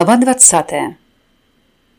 Глава двадцатая.